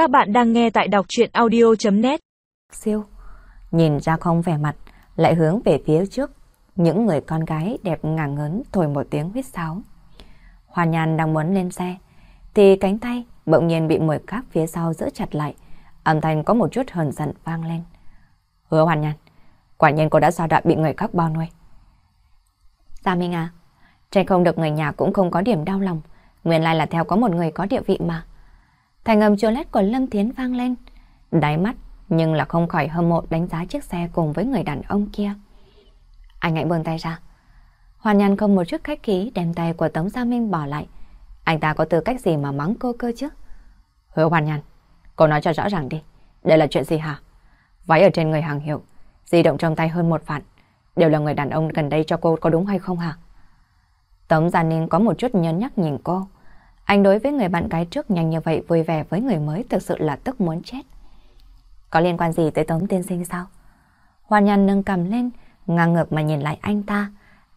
Các bạn đang nghe tại đọc chuyện audio.net Siêu, nhìn ra không vẻ mặt, lại hướng về phía trước. Những người con gái đẹp ngả ngớn thổi một tiếng huyết sáo. Hoa nhàn đang muốn lên xe, thì cánh tay bỗng nhiên bị mồi cáp phía sau giữ chặt lại. Âm thanh có một chút hờn giận vang lên. Hứa hoàn nhàn, quả nhiên cô đã sao đã bị người khác bao nuôi. Gia Minh à, tranh không được người nhà cũng không có điểm đau lòng. Nguyên lai là theo có một người có địa vị mà. Thành âm chua lét của Lâm Thiến vang lên. Đáy mắt nhưng là không khỏi hâm mộ đánh giá chiếc xe cùng với người đàn ông kia. Anh hãy buông tay ra. Hoàn nhàn không một chút khách khí đem tay của Tống Gia Minh bỏ lại. Anh ta có tư cách gì mà mắng cô cơ chứ? Hứa Hoàn nhàn, cô nói cho rõ ràng đi. Đây là chuyện gì hả? Váy ở trên người hàng hiệu, di động trong tay hơn một vạn. Đều là người đàn ông gần đây cho cô có đúng hay không hả? Tống Gia Ninh có một chút nhấn nhắc nhìn cô. Anh đối với người bạn gái trước nhanh như vậy vui vẻ với người mới thực sự là tức muốn chết. Có liên quan gì tới Tống Tiên Sinh sao? Hoàn Nhan nâng cầm lên, ngang ngược mà nhìn lại anh ta.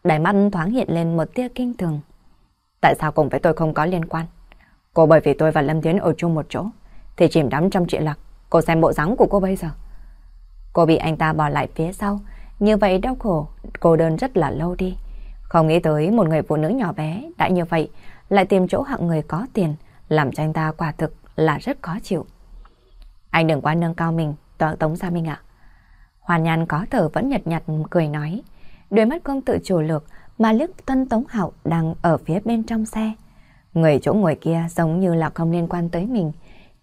Đáy mắt thoáng hiện lên một tia kinh thường. Tại sao cùng với tôi không có liên quan? Cô bởi vì tôi và Lâm Tiến ở chung một chỗ, thì chìm đắm trong chuyện lạc. Cô xem bộ dáng của cô bây giờ. Cô bị anh ta bỏ lại phía sau, như vậy đau khổ, cô đơn rất là lâu đi. Không nghĩ tới một người phụ nữ nhỏ bé đã như vậy, lại tìm chỗ hạng người có tiền, làm cho anh ta quả thực là rất khó chịu. Anh đừng quá nâng cao mình, toàn Tống Gia Minh ạ. Hoàn Nhan có thở vẫn nhật nhạt cười nói, đôi mắt công tự chủ lược mà liếc tân Tống Hạo đang ở phía bên trong xe. Người chỗ ngồi kia giống như là không liên quan tới mình,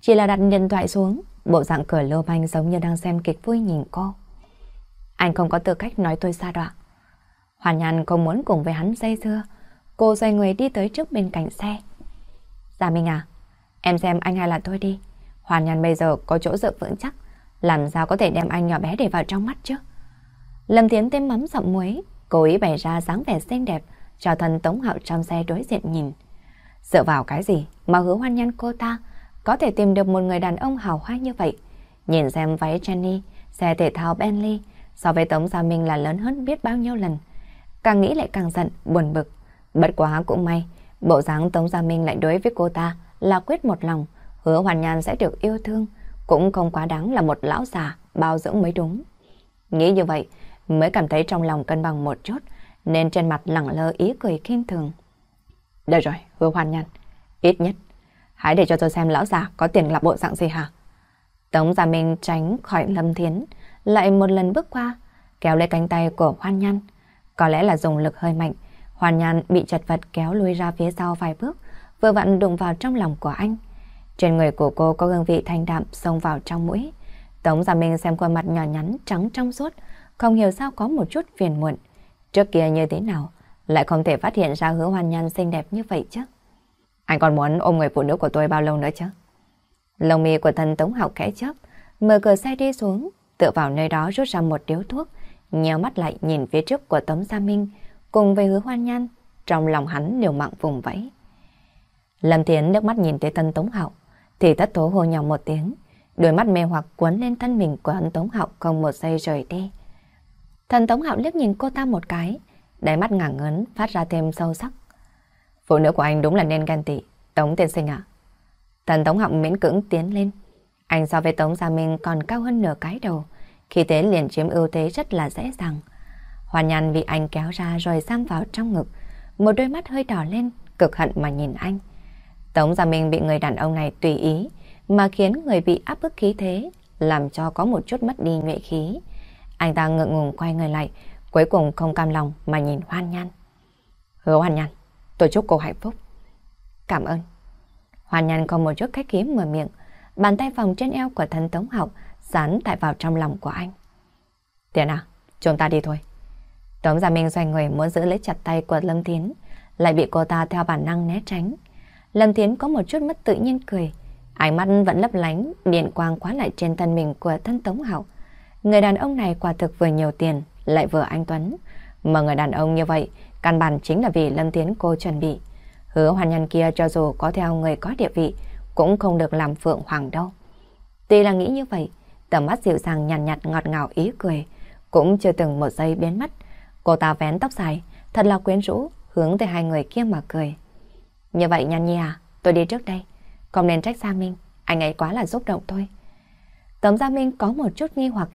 chỉ là đặt điện thoại xuống, bộ dạng cười lô banh giống như đang xem kịch vui nhìn cô. Anh không có tư cách nói tôi xa đoạn. Hoàn Nhan không muốn cùng với hắn dây dưa, cô xoay người đi tới trước bên cạnh xe. Gia Minh à, em xem anh hay là tôi đi. Hoàn nhàn bây giờ có chỗ dựa vững chắc, làm sao có thể đem anh nhỏ bé để vào trong mắt chứ? Lâm Tiến thêm mắm giọng muối, cố ý bày ra dáng vẻ xinh đẹp cho thân Tống Hạo trong xe đối diện nhìn. Dựa vào cái gì mà hứa hoan Nhan cô ta có thể tìm được một người đàn ông hào hoa như vậy? Nhìn xem váy Jenny, xe thể thao Bentley so với Tống Gia Minh là lớn hơn biết bao nhiêu lần. Càng nghĩ lại càng giận, buồn bực. Bất quá cũng may, bộ dáng Tống Gia Minh lại đối với cô ta là quyết một lòng, hứa Hoàn Nhan sẽ được yêu thương, cũng không quá đáng là một lão già bao dưỡng mới đúng. Nghĩ như vậy, mới cảm thấy trong lòng cân bằng một chút, nên trên mặt lẳng lơ ý cười khinh thường. Được rồi, hứa Hoàn Nhan, ít nhất, hãy để cho tôi xem lão già có tiền là bộ dạng gì hả? Tống Gia Minh tránh khỏi Lâm Thiến, lại một lần bước qua, kéo lấy cánh tay của Hoan Nhan. Có lẽ là dùng lực hơi mạnh, Hoàn Nhan bị chật vật kéo lùi ra phía sau vài bước, vừa vặn đụng vào trong lòng của anh. Trên người của cô có hương vị thanh đạm xông vào trong mũi. Tống Gia Minh xem khuôn mặt nhỏ nhắn trắng trong suốt, không hiểu sao có một chút phiền muộn. Trước kia như thế nào, lại không thể phát hiện ra hứa Hoàn Nhan xinh đẹp như vậy chứ. Anh còn muốn ôm người phụ nữ của tôi bao lâu nữa chứ? Lông mi của thần Tống Học khẽ chớp, mở cửa xe đi xuống, tựa vào nơi đó rút ra một điếu thuốc, nhéo mắt lại nhìn phía trước của Tống Gia Minh, cùng với hứa hoan nhan, trong lòng hắn đều mạng vùng vẫy. Lâm Thiến nước mắt nhìn thấy thân Tống hậu thì thất thố hồ nhỏ một tiếng, đôi mắt mê hoặc cuốn lên thân mình của hắn Tống hậu không một giây rời đi. Thần Tống hậu liếc nhìn cô ta một cái, đáy mắt ngả ngấn phát ra thêm sâu sắc. Phụ nữ của anh đúng là nên ghen tị, Tống tiên sinh ạ. Thần Tống hậu miễn cưỡng tiến lên, anh so với Tống Gia Minh còn cao hơn nửa cái đầu, khi thế liền chiếm ưu thế rất là dễ dàng. Hoàn nhàn bị anh kéo ra rồi sang vào trong ngực, một đôi mắt hơi đỏ lên, cực hận mà nhìn anh. Tống Gia Minh bị người đàn ông này tùy ý, mà khiến người bị áp bức khí thế, làm cho có một chút mất đi nhuệ khí. Anh ta ngượng ngùng quay người lại, cuối cùng không cam lòng mà nhìn Hoan Nhan. Hứa Hoan Nhan, tôi chúc cô hạnh phúc. Cảm ơn. Hoan Nhan không một chút khách khí mở miệng, bàn tay vòng trên eo của thân Tống học dán tại vào trong lòng của anh. Tiền à, chúng ta đi thôi. Tống Gia Minh xoay người muốn giữ lấy chặt tay của Lâm Thiến, lại bị cô ta theo bản năng né tránh. Lâm Thiến có một chút mất tự nhiên cười, ánh mắt vẫn lấp lánh, điện quang quá lại trên thân mình của thân Tống Hậu. Người đàn ông này quả thực vừa nhiều tiền, lại vừa anh Tuấn. Mà người đàn ông như vậy, căn bản chính là vì Lâm Thiến cô chuẩn bị. Hứa hoàn nhân kia cho dù có theo người có địa vị, cũng không được làm phượng hoàng đâu. Tuy là nghĩ như vậy, tầm mắt dịu dàng nhàn nhạt, nhạt ngọt ngào ý cười, cũng chưa từng một giây biến mất. Cô ta vén tóc dài, thật là quyến rũ, hướng tới hai người kia mà cười. Như vậy Nhan Nhi à, tôi đi trước đây. Không nên trách Gia Minh, Anh ấy quá là xúc động thôi. tấm Gia Minh có một chút nghi hoặc.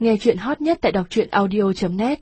Nghe chuyện hot nhất tại đọc truyện audio.net